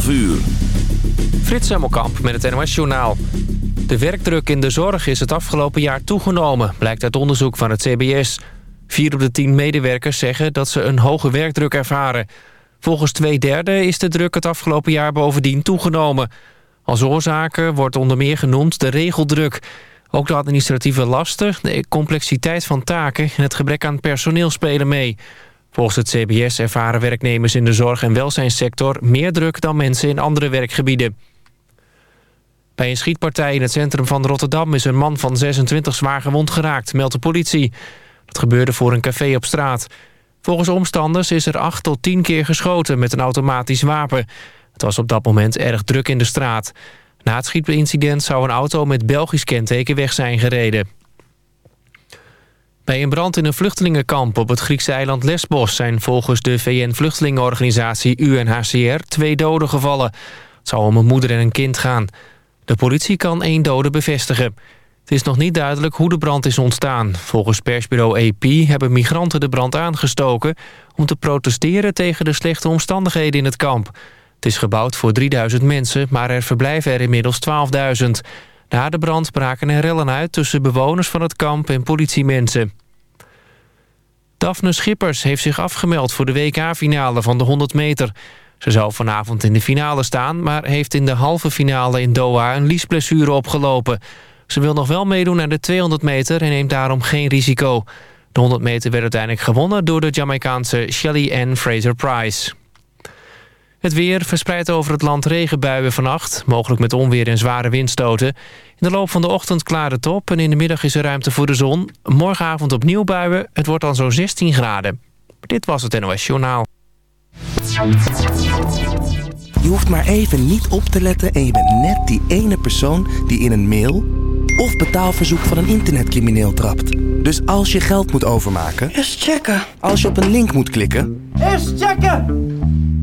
12 uur. Frits Hemmelkamp met het NOS Journaal. De werkdruk in de zorg is het afgelopen jaar toegenomen... blijkt uit onderzoek van het CBS. Vier op de tien medewerkers zeggen dat ze een hoge werkdruk ervaren. Volgens twee derde is de druk het afgelopen jaar bovendien toegenomen. Als oorzaken wordt onder meer genoemd de regeldruk... Ook de administratieve lasten, de complexiteit van taken... en het gebrek aan personeel spelen mee. Volgens het CBS ervaren werknemers in de zorg- en welzijnssector... meer druk dan mensen in andere werkgebieden. Bij een schietpartij in het centrum van Rotterdam... is een man van 26 zwaar gewond geraakt, meldt de politie. Dat gebeurde voor een café op straat. Volgens omstanders is er 8 tot 10 keer geschoten met een automatisch wapen. Het was op dat moment erg druk in de straat. Na het schietincident zou een auto met Belgisch kenteken weg zijn gereden. Bij een brand in een vluchtelingenkamp op het Griekse eiland Lesbos... zijn volgens de VN-vluchtelingenorganisatie UNHCR twee doden gevallen. Het zou om een moeder en een kind gaan. De politie kan één dode bevestigen. Het is nog niet duidelijk hoe de brand is ontstaan. Volgens persbureau AP hebben migranten de brand aangestoken... om te protesteren tegen de slechte omstandigheden in het kamp. Het is gebouwd voor 3000 mensen, maar er verblijven er inmiddels 12.000. Na de brand braken er rellen uit tussen bewoners van het kamp en politiemensen. Daphne Schippers heeft zich afgemeld voor de WK-finale van de 100 meter. Ze zou vanavond in de finale staan... maar heeft in de halve finale in Doha een liesblessure opgelopen. Ze wil nog wel meedoen aan de 200 meter en neemt daarom geen risico. De 100 meter werd uiteindelijk gewonnen door de Jamaicaanse Shelly Ann Fraser-Price. Het weer verspreidt over het land regenbuien vannacht. Mogelijk met onweer en zware windstoten. In de loop van de ochtend klaart het op en in de middag is er ruimte voor de zon. Morgenavond opnieuw buien. Het wordt dan zo'n 16 graden. Dit was het NOS Journaal. Je hoeft maar even niet op te letten en je bent net die ene persoon die in een mail of betaalverzoek van een internetcrimineel trapt. Dus als je geld moet overmaken... Eerst checken. Als je op een link moet klikken... Eerst checken!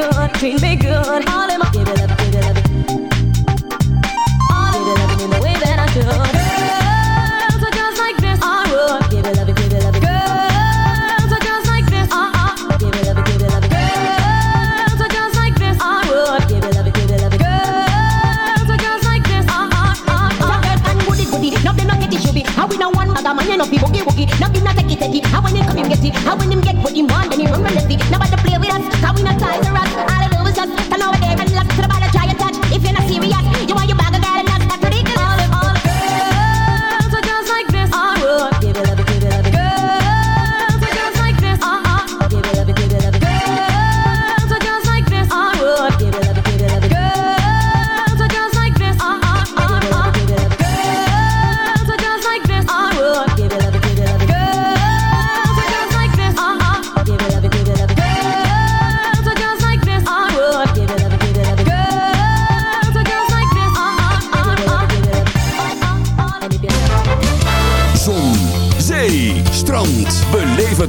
Good, treat me good. All in my give it up, give it up. All give it loving in the way that I should. no fi boogie woogie. Now him not take it steady. How when him come him get it. How when him get what him want, then he run relentlessly. Nobody to play with us, cause we not ties or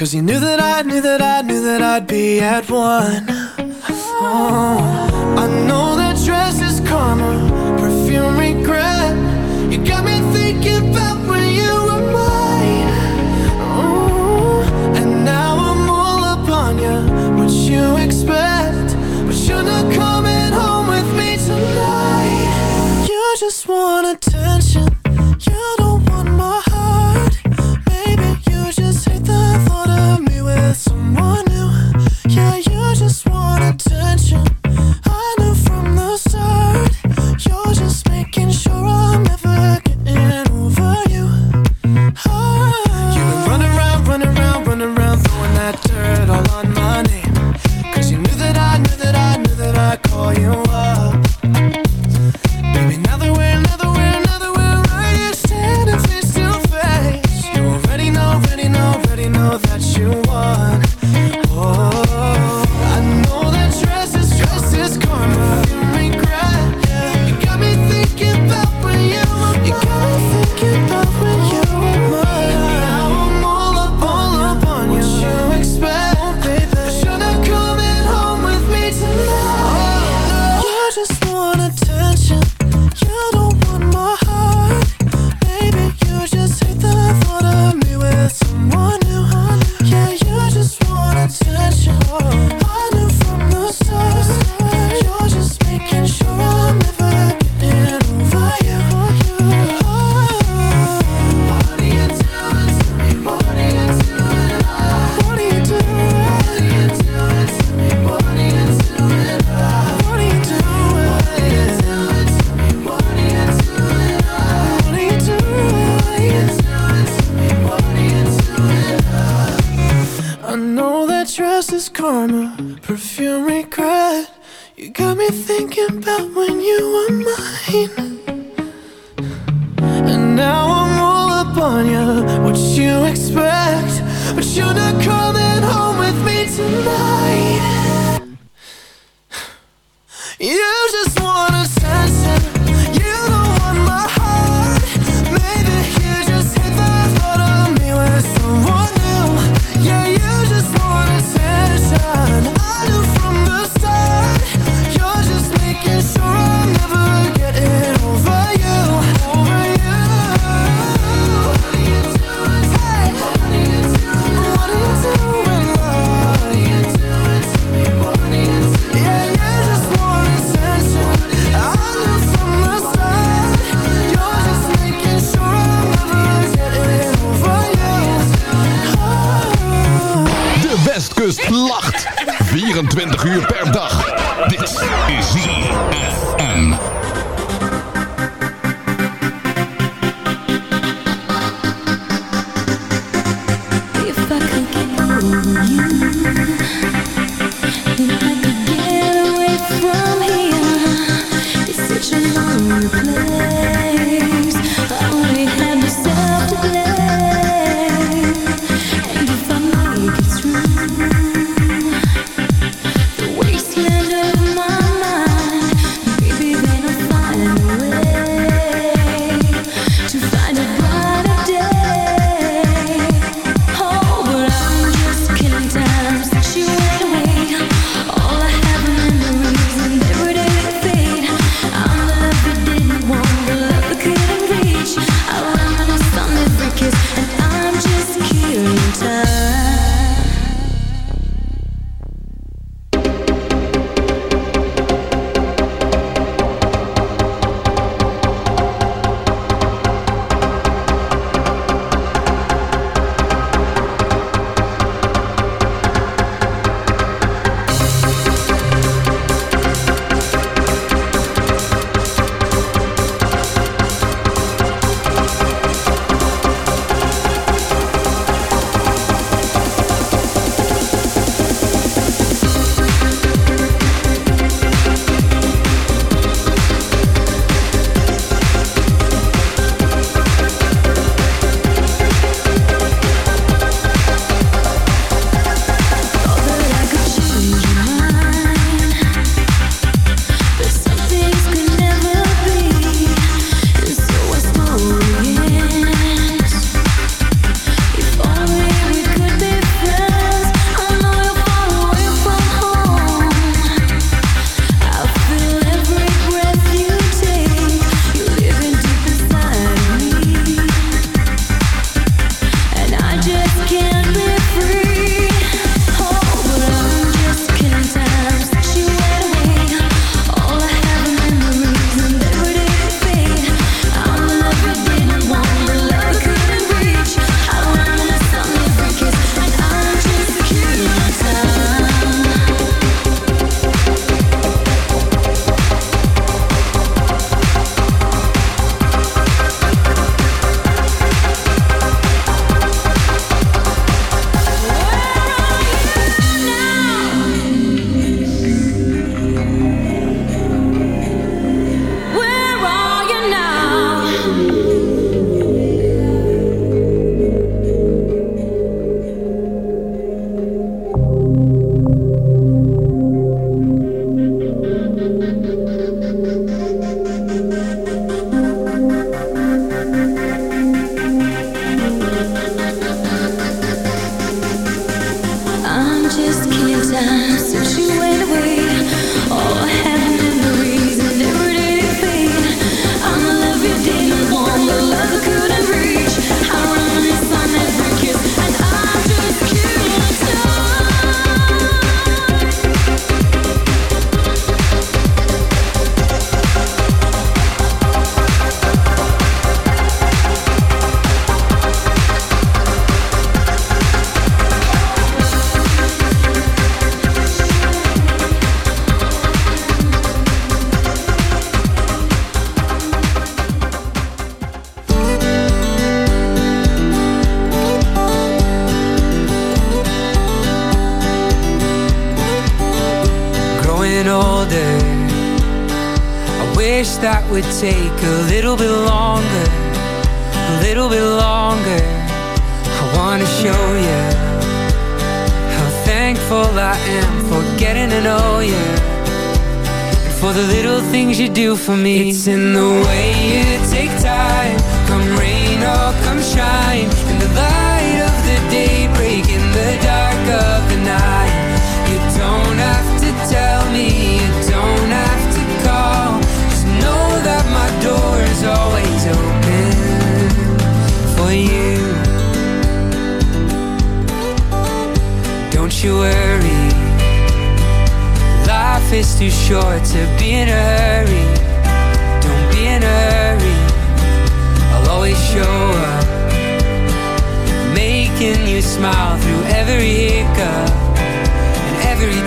Cause you knew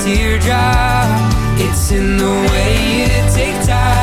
teardrop. It's in the way you take time.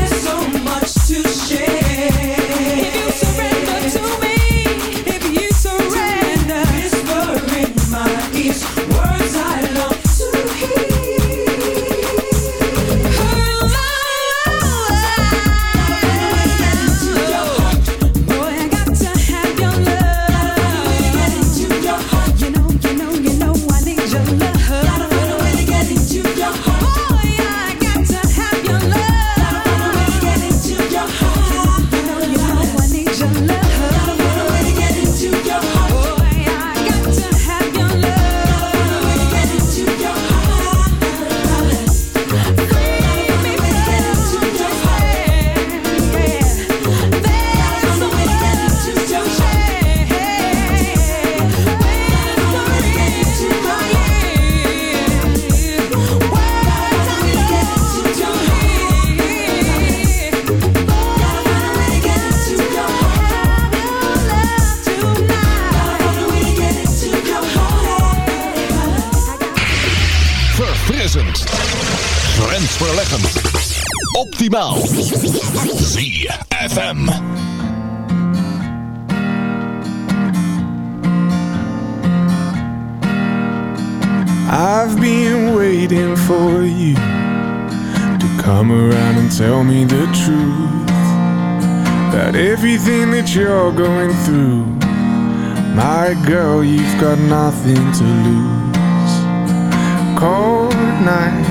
Optimaal. ZFM. I've been waiting for you to come around and tell me the truth about everything that you're going through. My girl, you've got nothing to lose. Cold nights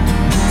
and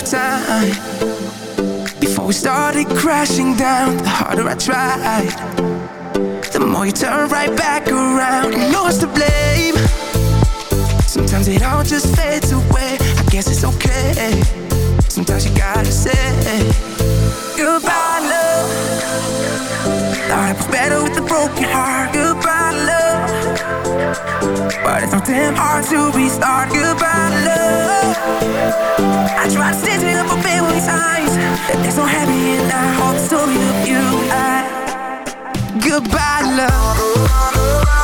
enough time Before we started crashing down. The harder I tried The more you turn right back around. And no one's to blame. Sometimes it all just fades away. I guess it's okay. Sometimes you gotta say Goodbye love. I better with a broken heart. Goodbye love. But it's so damn hard to be starting about love. I tried to stitch it up a bit with times. It's so happy and I hope so you, you, I. Goodbye, love.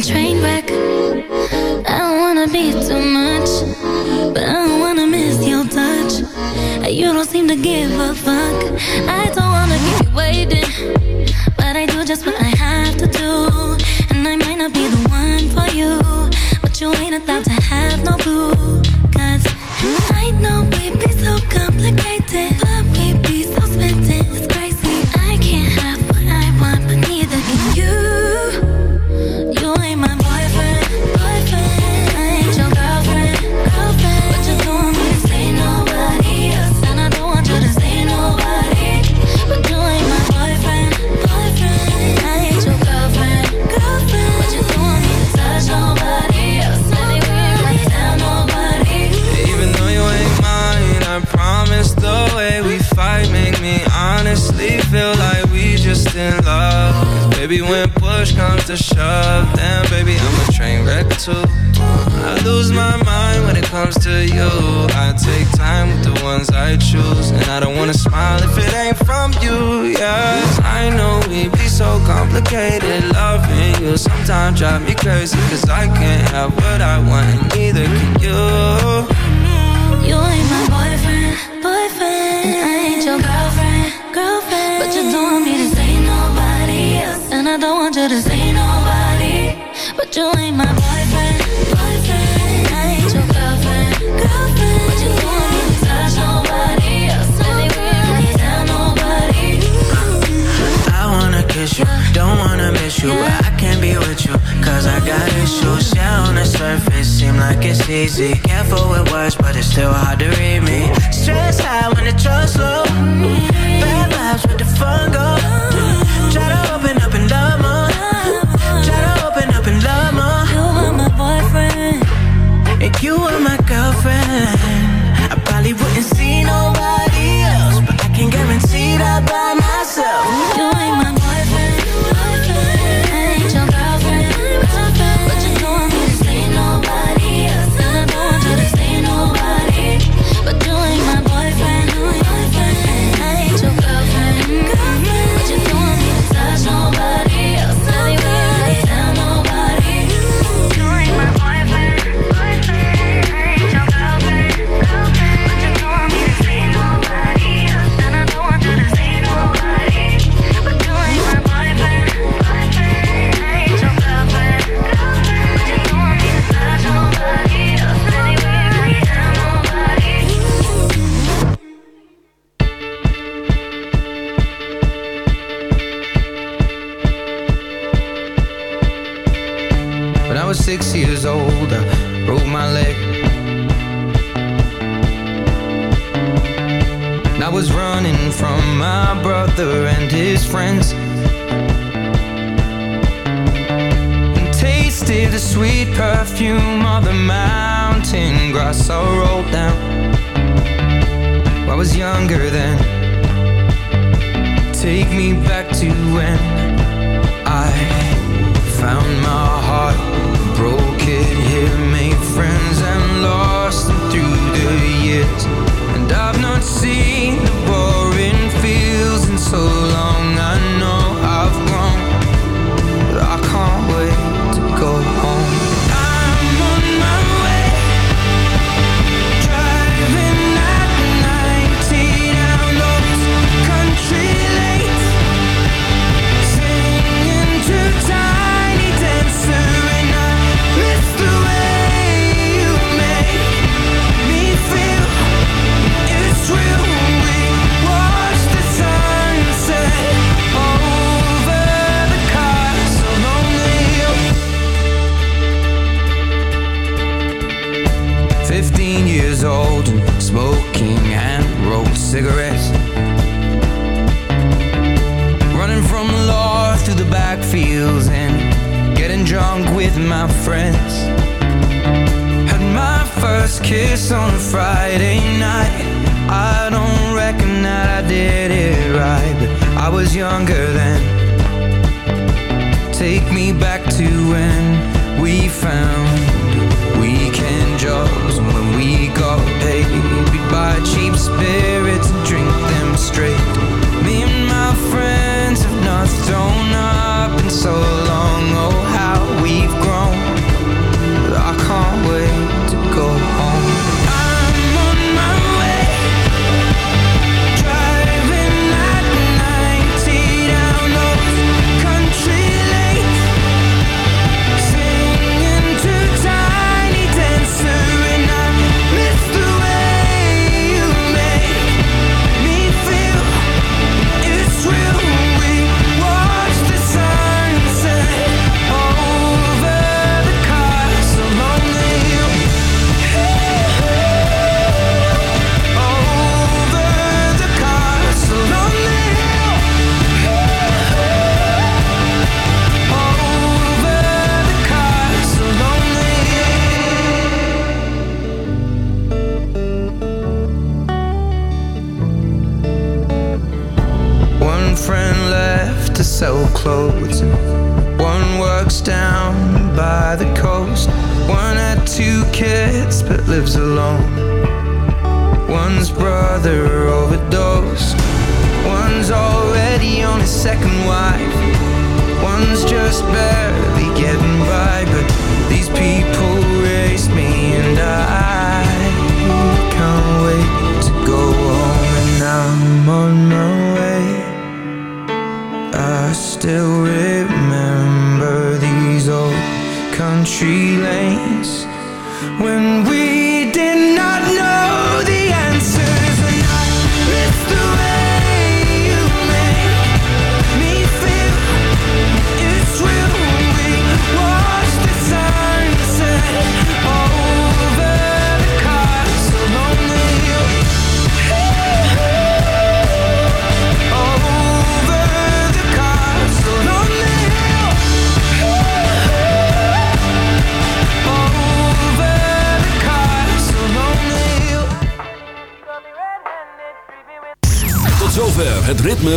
train like it's easy. Careful with words, but it's still hard to read me. Stress high when the trust low. Bad vibes with the fun fungo. Try to open up and love more Try to open up and love more You are my boyfriend. And you are my